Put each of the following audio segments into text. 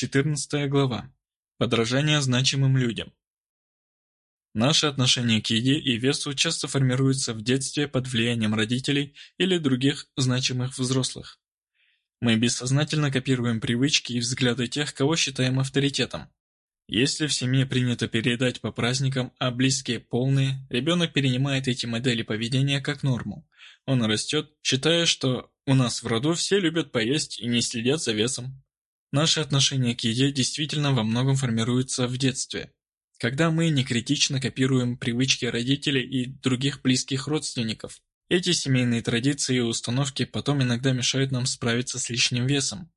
14 глава. Подражание значимым людям. Наше отношение к еде и весу часто формируется в детстве под влиянием родителей или других значимых взрослых. Мы бессознательно копируем привычки и взгляды тех, кого считаем авторитетом. Если в семье принято передать по праздникам, а близкие полные, ребенок перенимает эти модели поведения как норму. Он растет, считая, что у нас в роду все любят поесть и не следят за весом. Наше отношение к еде действительно во многом формируется в детстве, когда мы некритично копируем привычки родителей и других близких родственников. Эти семейные традиции и установки потом иногда мешают нам справиться с лишним весом.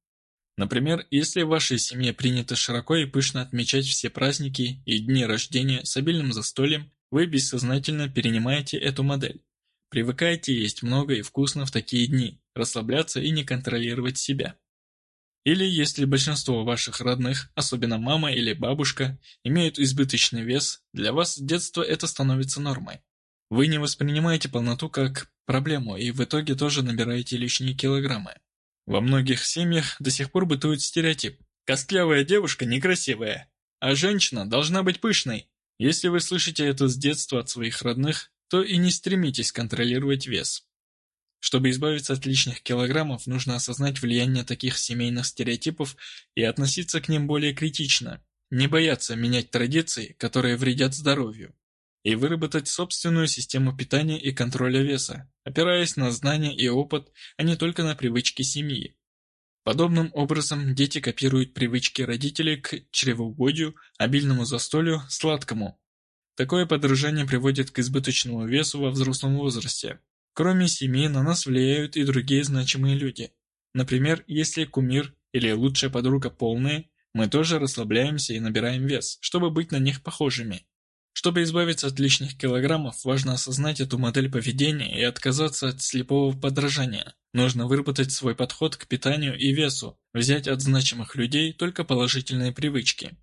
Например, если в вашей семье принято широко и пышно отмечать все праздники и дни рождения с обильным застольем, вы бессознательно перенимаете эту модель. Привыкаете есть много и вкусно в такие дни, расслабляться и не контролировать себя. Или если большинство ваших родных, особенно мама или бабушка, имеют избыточный вес, для вас с детства это становится нормой. Вы не воспринимаете полноту как проблему и в итоге тоже набираете лишние килограммы. Во многих семьях до сих пор бытует стереотип «костлявая девушка некрасивая, а женщина должна быть пышной». Если вы слышите это с детства от своих родных, то и не стремитесь контролировать вес. Чтобы избавиться от лишних килограммов, нужно осознать влияние таких семейных стереотипов и относиться к ним более критично, не бояться менять традиции, которые вредят здоровью, и выработать собственную систему питания и контроля веса, опираясь на знания и опыт, а не только на привычки семьи. Подобным образом дети копируют привычки родителей к чревоугодию, обильному застолью, сладкому. Такое подражание приводит к избыточному весу во взрослом возрасте, Кроме семьи на нас влияют и другие значимые люди. Например, если кумир или лучшая подруга полные, мы тоже расслабляемся и набираем вес, чтобы быть на них похожими. Чтобы избавиться от лишних килограммов, важно осознать эту модель поведения и отказаться от слепого подражания. Нужно выработать свой подход к питанию и весу, взять от значимых людей только положительные привычки.